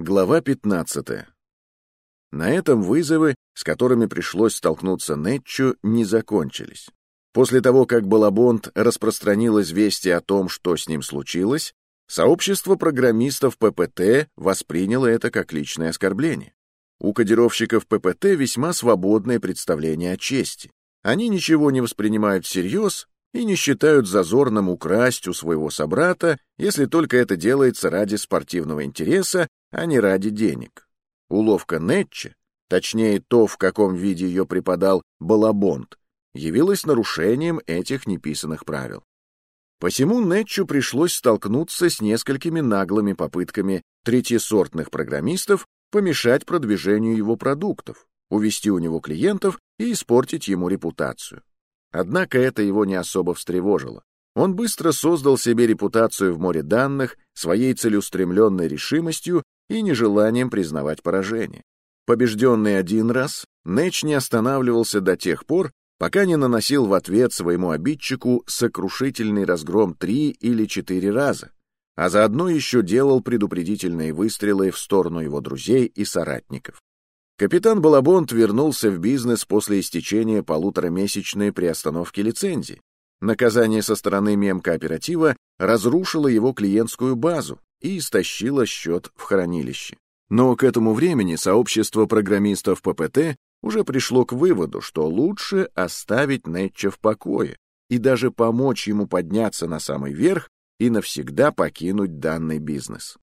Глава 15. На этом вызовы, с которыми пришлось столкнуться Нетчу, не закончились. После того, как Балабонт распространил известие о том, что с ним случилось, сообщество программистов ППТ восприняло это как личное оскорбление. У кодировщиков ППТ весьма свободное представление о чести. Они ничего не воспринимают всерьез и не считают зазорным украсть у своего собрата, если только это делается ради спортивного интереса а не ради денег. Уловка Нетча, точнее то, в каком виде ее преподал Балабонт, явилась нарушением этих неписанных правил. Посему Нетчу пришлось столкнуться с несколькими наглыми попытками третьесортных программистов помешать продвижению его продуктов, увести у него клиентов и испортить ему репутацию. Однако это его не особо встревожило. Он быстро создал себе репутацию в море данных своей целеустремленной решимостью и нежеланием признавать поражение. Побежденный один раз, Нэч не останавливался до тех пор, пока не наносил в ответ своему обидчику сокрушительный разгром три или четыре раза, а заодно еще делал предупредительные выстрелы в сторону его друзей и соратников. Капитан Балабонт вернулся в бизнес после истечения полуторамесячной приостановки лицензии. Наказание со стороны мемкооператива разрушило его клиентскую базу, и истощила счет в хранилище. Но к этому времени сообщество программистов ППТ уже пришло к выводу, что лучше оставить Нетча в покое и даже помочь ему подняться на самый верх и навсегда покинуть данный бизнес.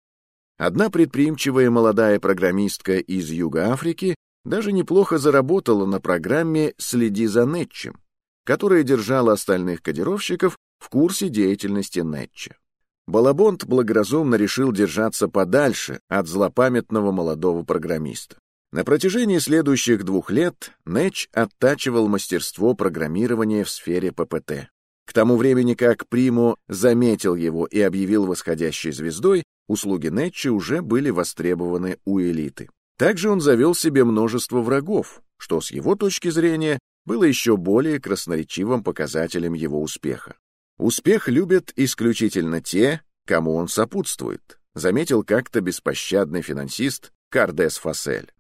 Одна предприимчивая молодая программистка из Юга Африки даже неплохо заработала на программе «Следи за Нетчем», которая держала остальных кодировщиков в курсе деятельности Нетча. Балабонт благоразумно решил держаться подальше от злопамятного молодого программиста. На протяжении следующих двух лет Нэч оттачивал мастерство программирования в сфере ППТ. К тому времени, как Приму заметил его и объявил восходящей звездой, услуги Нэтча уже были востребованы у элиты. Также он завел себе множество врагов, что с его точки зрения было еще более красноречивым показателем его успеха. Успех любят исключительно те, кому он сопутствует, заметил как-то беспощадный финансист Кардес Фасель.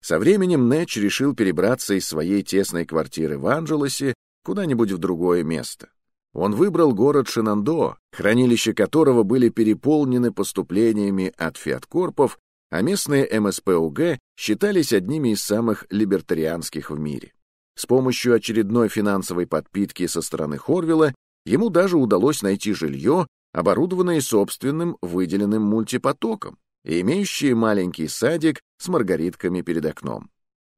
Со временем Нэтч решил перебраться из своей тесной квартиры в Анджелесе куда-нибудь в другое место. Он выбрал город Шинандо, хранилища которого были переполнены поступлениями от фиаткорпов, а местные МСПУГ считались одними из самых либертарианских в мире. С помощью очередной финансовой подпитки со стороны Хорвилла Ему даже удалось найти жилье, оборудованное собственным выделенным мультипотоком и имеющее маленький садик с маргаритками перед окном.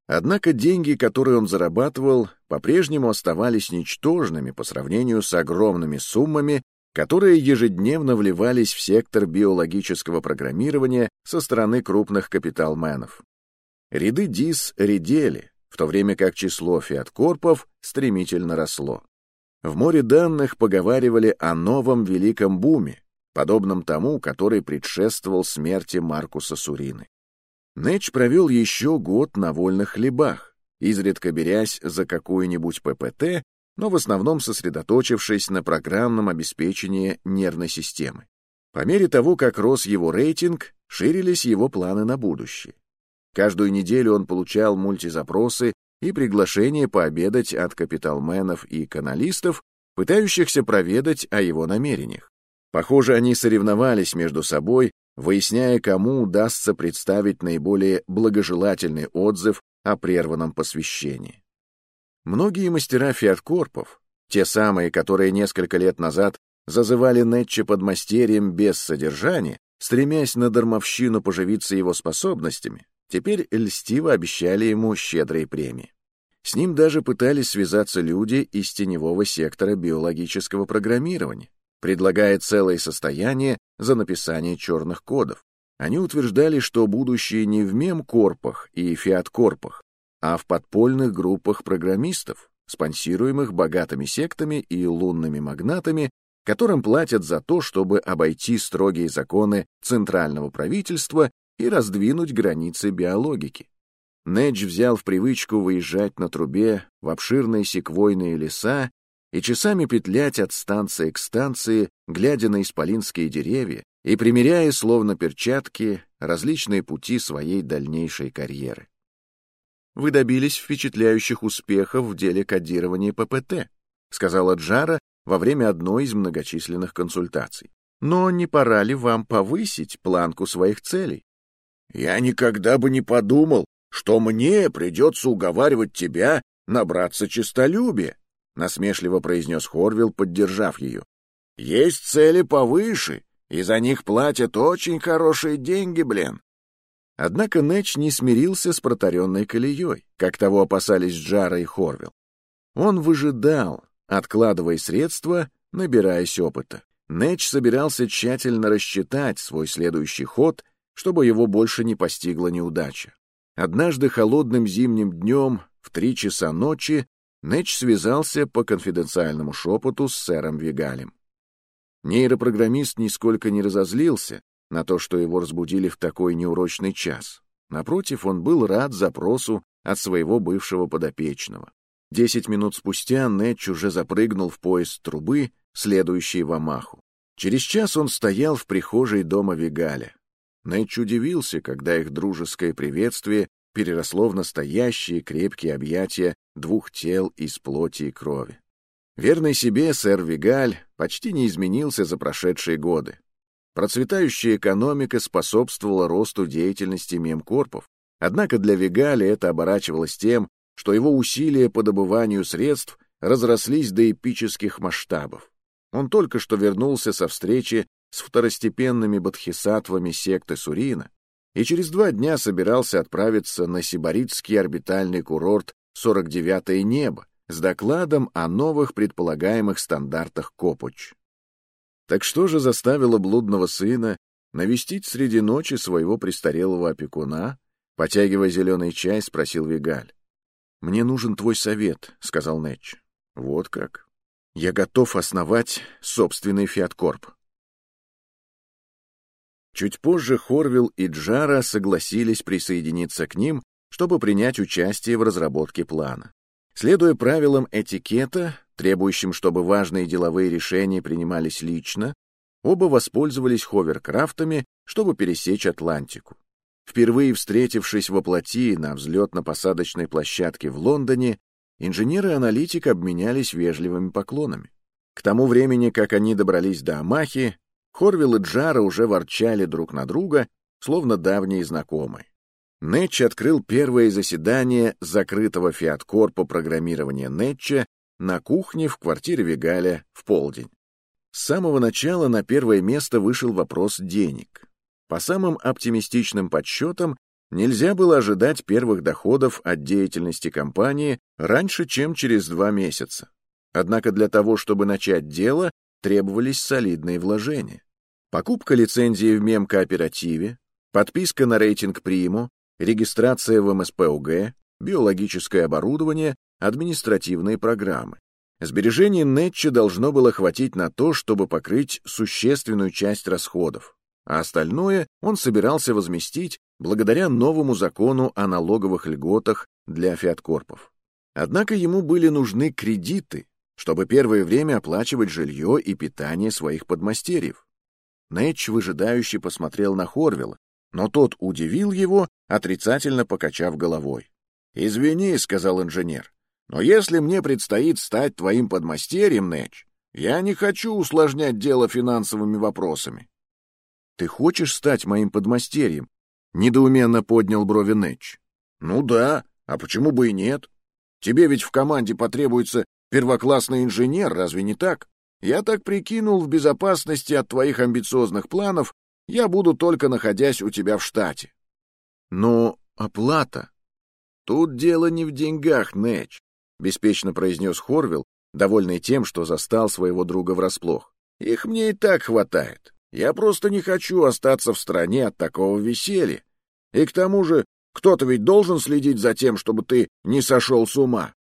Однако деньги, которые он зарабатывал, по-прежнему оставались ничтожными по сравнению с огромными суммами, которые ежедневно вливались в сектор биологического программирования со стороны крупных капиталменов. Ряды ДИС редели, в то время как число фиаткорпов стремительно росло. В море данных поговаривали о новом великом буме, подобном тому, который предшествовал смерти Маркуса Сурины. Нэч провел еще год на вольных хлебах, изредка берясь за какую-нибудь ППТ, но в основном сосредоточившись на программном обеспечении нервной системы. По мере того, как рос его рейтинг, ширились его планы на будущее. Каждую неделю он получал мультизапросы и приглашение пообедать от капиталменов и каналистов, пытающихся проведать о его намерениях. Похоже, они соревновались между собой, выясняя, кому удастся представить наиболее благожелательный отзыв о прерванном посвящении. Многие мастера фиаткорпов, те самые, которые несколько лет назад зазывали Нетча подмастерьем без содержания, стремясь на дармовщину поживиться его способностями, теперь льстиво обещали ему щедрые премии. С ним даже пытались связаться люди из теневого сектора биологического программирования, предлагая целое состояние за написание черных кодов. Они утверждали, что будущее не в мемкорпах и фиаткорпах, а в подпольных группах программистов, спонсируемых богатыми сектами и лунными магнатами, которым платят за то, чтобы обойти строгие законы центрального правительства и раздвинуть границы биологики. Недж взял в привычку выезжать на трубе в обширные секвойные леса и часами петлять от станции к станции, глядя на исполинские деревья и примеряя, словно перчатки, различные пути своей дальнейшей карьеры. «Вы добились впечатляющих успехов в деле кодирования ППТ», сказала Джара во время одной из многочисленных консультаций. «Но не пора ли вам повысить планку своих целей?» «Я никогда бы не подумал, что мне придется уговаривать тебя набраться честолюбия», насмешливо произнес Хорвилл, поддержав ее. «Есть цели повыше, и за них платят очень хорошие деньги, блин». Однако Нэч не смирился с протаренной колеей, как того опасались Джара и Хорвилл. Он выжидал, откладывая средства, набираясь опыта. Нэч собирался тщательно рассчитать свой следующий ход, чтобы его больше не постигла неудача. Однажды холодным зимним днем в три часа ночи Нэч связался по конфиденциальному шепоту с сэром Вигалем. Нейропрограммист нисколько не разозлился на то, что его разбудили в такой неурочный час. Напротив, он был рад запросу от своего бывшего подопечного. Десять минут спустя Нэтч уже запрыгнул в поезд трубы, следующий в Амаху. Через час он стоял в прихожей дома Вигаля. Нэтч удивился, когда их дружеское приветствие переросло в настоящие крепкие объятия двух тел из плоти и крови. Верный себе сэр Вигаль почти не изменился за прошедшие годы. Процветающая экономика способствовала росту деятельности мемкорпов, однако для Вигаля это оборачивалось тем, что его усилия по добыванию средств разрослись до эпических масштабов. Он только что вернулся со встречи с второстепенными бодхисаттвами секты Сурина и через два дня собирался отправиться на сибаритский орбитальный курорт 49-е небо, с докладом о новых предполагаемых стандартах Копоч. Так что же заставило блудного сына навестить среди ночи своего престарелого опекуна? Потягивая зеленый чай, спросил Вигаль. «Мне нужен твой совет», — сказал Нэтч. «Вот как. Я готов основать собственный Фиаткорп». Чуть позже Хорвилл и Джара согласились присоединиться к ним, чтобы принять участие в разработке плана. Следуя правилам этикета, требующим, чтобы важные деловые решения принимались лично, оба воспользовались ховеркрафтами, чтобы пересечь Атлантику. Впервые встретившись во плоти на взлетно-посадочной площадке в Лондоне, инженер и аналитик обменялись вежливыми поклонами. К тому времени, как они добрались до Амахи, Хорвилл и Джара уже ворчали друг на друга, словно давние знакомые. Нэтч открыл первое заседание закрытого фиаткорпа программирования Нэтча на кухне в квартире Вигаля в полдень. С самого начала на первое место вышел вопрос денег. По самым оптимистичным подсчетам, нельзя было ожидать первых доходов от деятельности компании раньше, чем через два месяца. Однако для того, чтобы начать дело, требовались солидные вложения. Покупка лицензии в мемкооперативе, подписка на рейтинг Приму, регистрация в МСПУГ, биологическое оборудование, административные программы. Сбережений Нетча должно было хватить на то, чтобы покрыть существенную часть расходов, а остальное он собирался возместить благодаря новому закону о налоговых льготах для фиаткорпов. Однако ему были нужны кредиты, чтобы первое время оплачивать жилье и питание своих подмастерьев. Нэтч выжидающе посмотрел на Хорвилла, но тот удивил его, отрицательно покачав головой. «Извини», — сказал инженер, — «но если мне предстоит стать твоим подмастерьем, Нэч, я не хочу усложнять дело финансовыми вопросами». «Ты хочешь стать моим подмастерьем?» — недоуменно поднял брови Нэч. «Ну да, а почему бы и нет? Тебе ведь в команде потребуется первоклассный инженер, разве не так? Я так прикинул, в безопасности от твоих амбициозных планов я буду только находясь у тебя в штате. Но оплата? Тут дело не в деньгах, Нэч, беспечно произнес Хорвилл, довольный тем, что застал своего друга врасплох. Их мне и так хватает. Я просто не хочу остаться в стране от такого веселья. И к тому же, кто-то ведь должен следить за тем, чтобы ты не сошел с ума.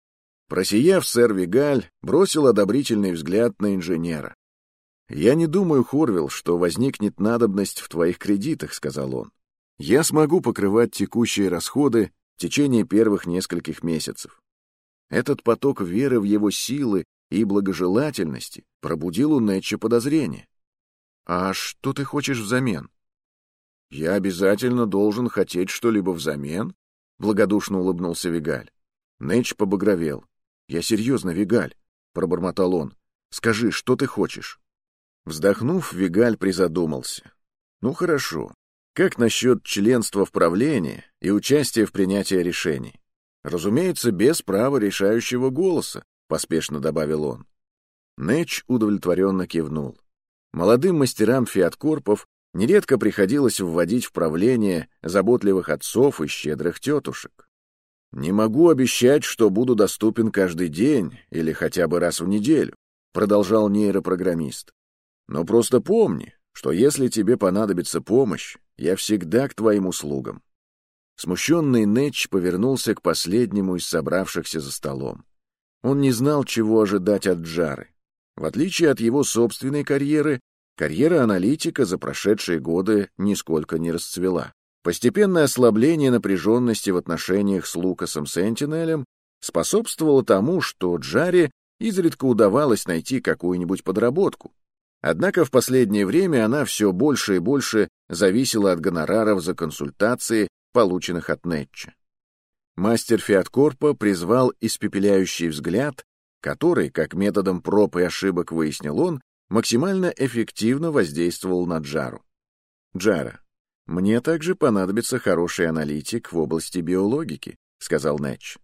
Просияв, сэр Вигаль бросил одобрительный взгляд на инженера. «Я не думаю, Хорвилл, что возникнет надобность в твоих кредитах», — сказал он. «Я смогу покрывать текущие расходы в течение первых нескольких месяцев». Этот поток веры в его силы и благожелательности пробудил у Нэтча подозрение. «А что ты хочешь взамен?» Я обязательно должен хотеть что-либо взамен? Благодушно улыбнулся Вигаль. Нэч побагровел. Я серьезно, Вигаль, пробормотал он. Скажи, что ты хочешь? Вздохнув, Вигаль призадумался. Ну хорошо. Как насчет членства в правлении и участия в принятии решений? Разумеется, без права решающего голоса, поспешно добавил он. Нэч удовлетворенно кивнул. Молодым мастерам фиаткорпов нередко приходилось вводить в правление заботливых отцов и щедрых тетушек. «Не могу обещать, что буду доступен каждый день или хотя бы раз в неделю», продолжал нейропрограммист. «Но просто помни, что если тебе понадобится помощь, я всегда к твоим услугам». Смущенный Нэтч повернулся к последнему из собравшихся за столом. Он не знал, чего ожидать от Джары. В отличие от его собственной карьеры, карьера аналитика за прошедшие годы нисколько не расцвела. Постепенное ослабление напряженности в отношениях с Лукасом Сентинелем способствовало тому, что Джаре изредка удавалось найти какую-нибудь подработку. Однако в последнее время она все больше и больше зависела от гонораров за консультации, полученных от Нетча. Мастер Фиаткорпа призвал испепеляющий взгляд, который, как методом проб и ошибок выяснил он, максимально эффективно воздействовал на Джару. «Джара, мне также понадобится хороший аналитик в области биологики», — сказал Нэтч.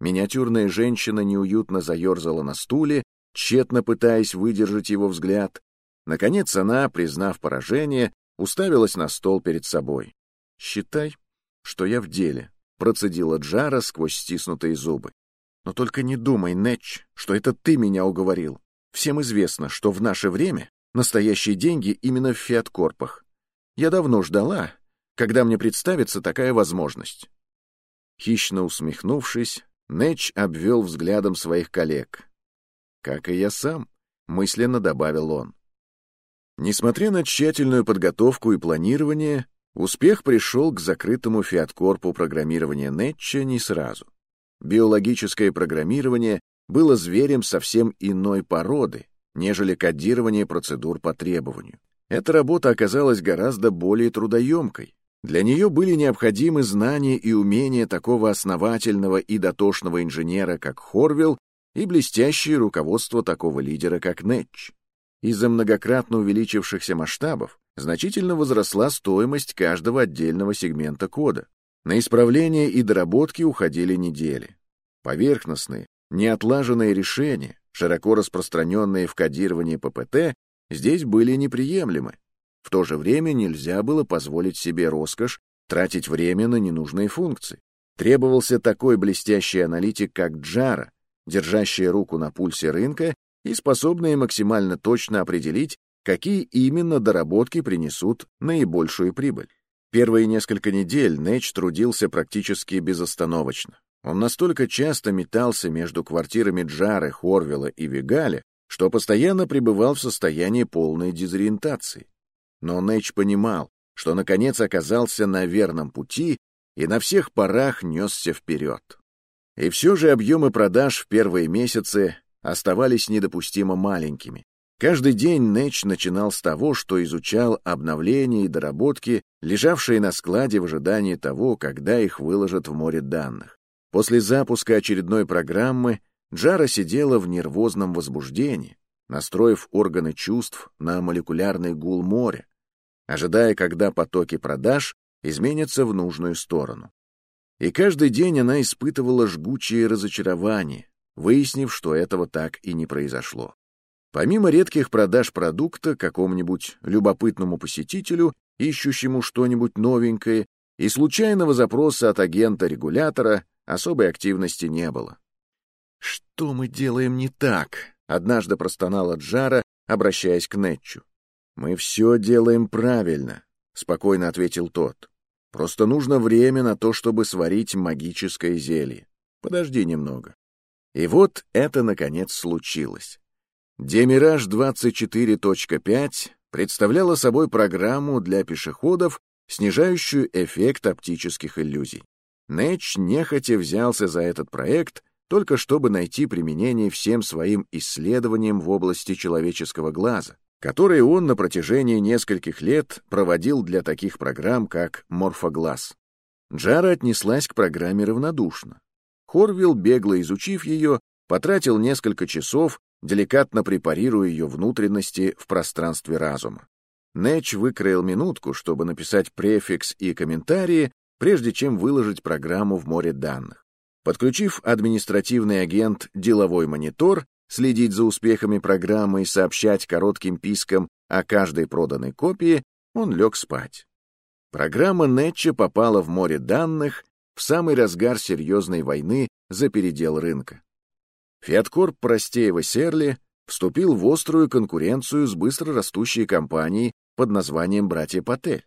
Миниатюрная женщина неуютно заерзала на стуле, тщетно пытаясь выдержать его взгляд. Наконец она, признав поражение, уставилась на стол перед собой. «Считай, что я в деле», — процедила Джара сквозь стиснутые зубы. «Но только не думай, Нэтч, что это ты меня уговорил. Всем известно, что в наше время настоящие деньги именно в фиаткорпах. Я давно ждала, когда мне представится такая возможность. Хищно усмехнувшись, Нэч обвел взглядом своих коллег. «Как и я сам», — мысленно добавил он. Несмотря на тщательную подготовку и планирование, успех пришел к закрытому фиаткорпу программирования Нэтча не сразу. Биологическое программирование было зверем совсем иной породы, нежели кодирование процедур по требованию. Эта работа оказалась гораздо более трудоемкой. Для нее были необходимы знания и умения такого основательного и дотошного инженера, как Хорвилл, и блестящее руководство такого лидера, как Нетч. Из-за многократно увеличившихся масштабов значительно возросла стоимость каждого отдельного сегмента кода. На исправление и доработки уходили недели. Поверхностные, Неотлаженные решения, широко распространенные в кодировании ППТ, здесь были неприемлемы. В то же время нельзя было позволить себе роскошь тратить время на ненужные функции. Требовался такой блестящий аналитик, как Джара, держащий руку на пульсе рынка и способный максимально точно определить, какие именно доработки принесут наибольшую прибыль. Первые несколько недель Нэч трудился практически безостановочно. Он настолько часто метался между квартирами Джары, Хорвилла и Вигаля, что постоянно пребывал в состоянии полной дезориентации. Но Нэч понимал, что наконец оказался на верном пути и на всех парах несся вперед. И все же объемы продаж в первые месяцы оставались недопустимо маленькими. Каждый день Нэч начинал с того, что изучал обновления и доработки, лежавшие на складе в ожидании того, когда их выложат в море данных. После запуска очередной программы Джара сидела в нервозном возбуждении, настроив органы чувств на молекулярный гул моря, ожидая, когда потоки продаж изменятся в нужную сторону. И каждый день она испытывала жгучее разочарование, выяснив, что этого так и не произошло. Помимо редких продаж продукта какому-нибудь любопытному посетителю, ищущему что-нибудь новенькое, и случайного запроса от агента-регулятора, Особой активности не было. «Что мы делаем не так?» — однажды простонала Джара, обращаясь к Нетчу. «Мы все делаем правильно», — спокойно ответил тот. «Просто нужно время на то, чтобы сварить магическое зелье. Подожди немного». И вот это, наконец, случилось. Демираж 24.5 представляла собой программу для пешеходов, снижающую эффект оптических иллюзий. Нэч нехотя взялся за этот проект, только чтобы найти применение всем своим исследованиям в области человеческого глаза. которые он на протяжении нескольких лет проводил для таких программ, как «Морфоглаз». Джара отнеслась к программе равнодушно. Хорвилл, бегло изучив ее, потратил несколько часов, деликатно препарируя ее внутренности в пространстве разума. Нэч выкроил минутку, чтобы написать префикс и комментарии, прежде чем выложить программу в море данных. Подключив административный агент «Деловой монитор», следить за успехами программы и сообщать коротким писком о каждой проданной копии, он лег спать. Программа Нетча попала в море данных в самый разгар серьезной войны за передел рынка. Фиаткорп Простеева-Серли вступил в острую конкуренцию с быстро растущей компанией под названием «Братья Патель».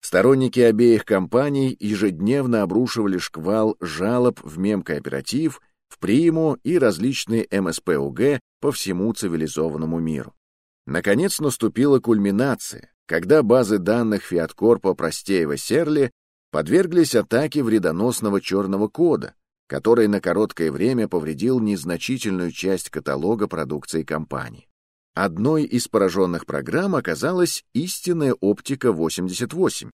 Сторонники обеих компаний ежедневно обрушивали шквал жалоб в мемкооператив, в Приму и различные МСПУГ по всему цивилизованному миру. Наконец наступила кульминация, когда базы данных Фиаткорпа Простеева-Серли подверглись атаке вредоносного черного кода, который на короткое время повредил незначительную часть каталога продукции компании. Одной из пораженных программ оказалась истинная оптика 88.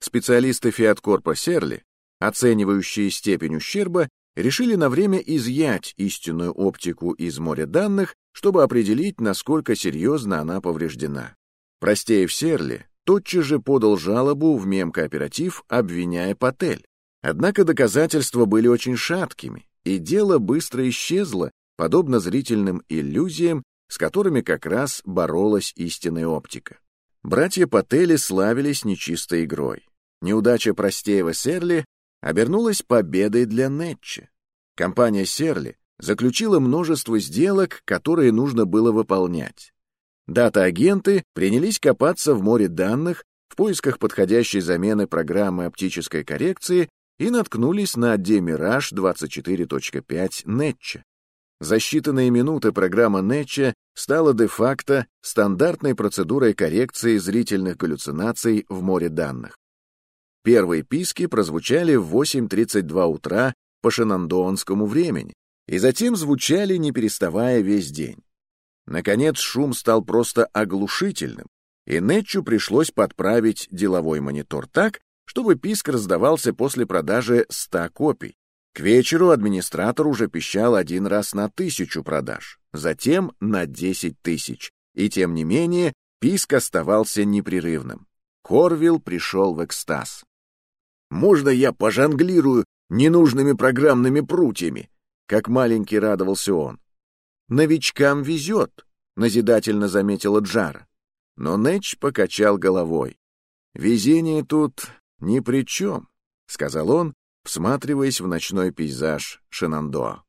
Специалисты Фиаткорпа Серли, оценивающие степень ущерба, решили на время изъять истинную оптику из моря данных, чтобы определить, насколько серьезно она повреждена. Простеев Серли тотчас же подал жалобу в мемкооператив, обвиняя Патель. Однако доказательства были очень шаткими, и дело быстро исчезло, подобно зрительным иллюзиям, с которыми как раз боролась истинная оптика. Братья Патели славились нечистой игрой. Неудача Простеева Серли обернулась победой для Нетча. Компания Серли заключила множество сделок, которые нужно было выполнять. Дата-агенты принялись копаться в море данных в поисках подходящей замены программы оптической коррекции и наткнулись на Демираж 24.5 Нетча. За считанные минуты программа Нетча стала де-факто стандартной процедурой коррекции зрительных галлюцинаций в море данных. Первые писки прозвучали в 8.32 утра по шенандоонскому времени и затем звучали, не переставая весь день. Наконец шум стал просто оглушительным, и Нетчу пришлось подправить деловой монитор так, чтобы писк раздавался после продажи 100 копий. К вечеру администратор уже пищал один раз на тысячу продаж, затем на 10 тысяч, и тем не менее писк оставался непрерывным. Хорвилл пришел в экстаз. «Можно я пожонглирую ненужными программными прутьями?» Как маленький радовался он. «Новичкам везет», — назидательно заметила Джара. Но Нэтч покачал головой. «Везение тут ни при чем», — сказал он, всматриваясь в ночной пейзаж Шинандоа.